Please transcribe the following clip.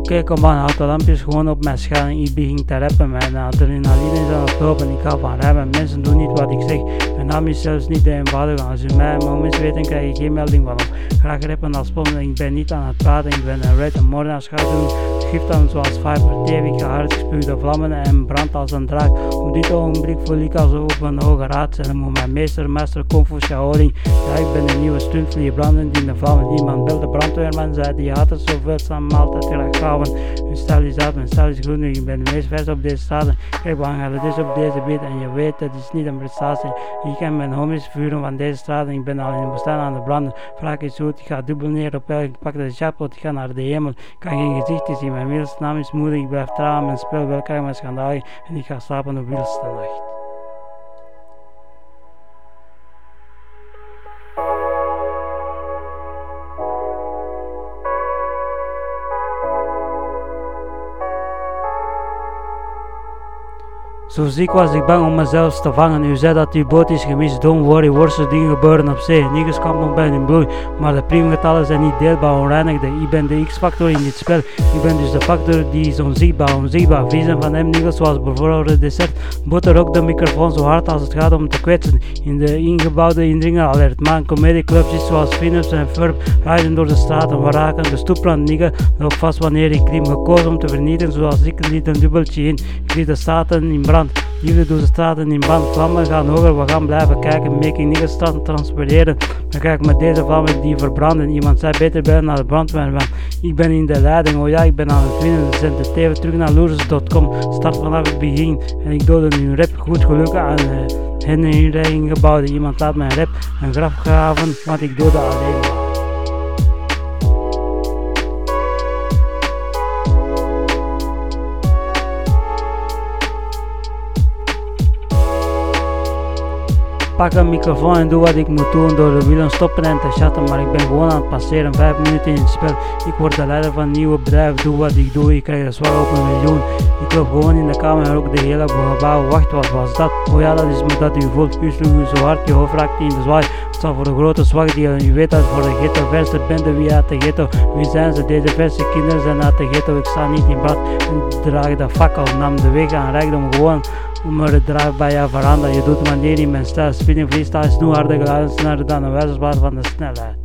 Oké, kom aan, houd de lampjes gewoon op mijn scherm. Ik begin te rappen, mijn adrenaline is aan het lopen. Ik ga van remmen, mensen doen niet wat ik zeg. Mijn naam is zelfs niet de eenvoudige. Als u mij moments weten, krijg je geen melding van hem. Graag rappen als sponsor, ik ben niet aan het praten. Ik ben een red en moordenaars ga doen. Gift aan zoals Viper, tevig hard gespuugde vlammen en brand als een draak. Op dit ogenblik voel ik als op een hoge raad zijn. Moet mijn meester, meester Fu Shaolin. Ja, ik ben een nieuwe stunt, die branden in de vlammen. Iemand belde brandweerman, zei die had het zoveel samen altijd graag Hun stijl is uit, mijn stijl is groen, ik ben de meest vers op deze straten. Kijk, belangrijk, het is op deze beat en je weet, dat is niet een prestatie. Ik ken mijn homies vuren van deze straten, ik ben al in bestaan aan de branden. Vraag is goed, ik ga dubbel neer op elk, ik pak de jackpot, ik ga naar de hemel. Ik kan geen gezicht zien, mijn middelste naam is moedig, ik blijf trouw, mijn spel wel mijn schandaal en ik ga slapen op wildste nacht. Zo ziek was ik bang om mezelf te vangen. U zei dat uw boot is gemist. Don't worry, worse dingen gebeuren op zee. Niggers kampen bij in bloei. Maar de priemgetallen zijn niet deelbaar onreinigde. Ik ben de X-factor in dit spel. Ik ben dus de factor die is onzichtbaar, onzichtbaar. Vissen van hem niggers zoals bijvoorbeeld de dessert. Boter ook de microfoon zo hard als het gaat om te kwetsen. In de ingebouwde indringer alert. Maar comedieclubs zoals Finups en Furb rijden door de straten. We raken de stoeprand nigger nog vast wanneer ik klim. Gekozen om te vernietigen zoals ik niet een dubbeltje in. Ik zie de staten in brand. Jullie doen de straten in brand, vlammen gaan hoger, we gaan blijven kijken, making niggas transporteren. Dan kijk met deze vlammen die verbranden. Iemand zei beter bij naar de brandweer, want ik ben in de leiding, oh ja, ik ben aan het winnen. Zend de TV terug naar losers.com, start vanaf het begin. En ik doe hun rap goed geluk aan uh, hen in gebouwd. Iemand laat mijn rap een graf graven, want ik doe dat alleen. Pak een microfoon en doe wat ik moet doen door de wielen stoppen en te chatten, maar ik ben gewoon aan het passeren, 5 minuten in het spel. Ik word de leider van een nieuw bedrijf, doe wat ik doe, ik krijg een zwaar op een miljoen. Ik loop gewoon in de kamer en ook de hele gebouw. Wacht, wat was dat? Oh ja, dat is me dat u voelt. U sloeg u zo hard, je hoofd raakt in de zwaai. Het voor de grote zwakte, u weet dat voor de ghetto verse bende wie uit de ghetto. Wie zijn ze? Deze verse kinderen zijn uit de ghetto. Ik sta niet in bad en draag de fakkel, nam de weg aan rijkdom gewoon om er draag bij je veranderen. Je doet wanneer in mijn stijl. Spinning freestyle is nu harder geluid sneller dan een wijzersbaar van de snelheid.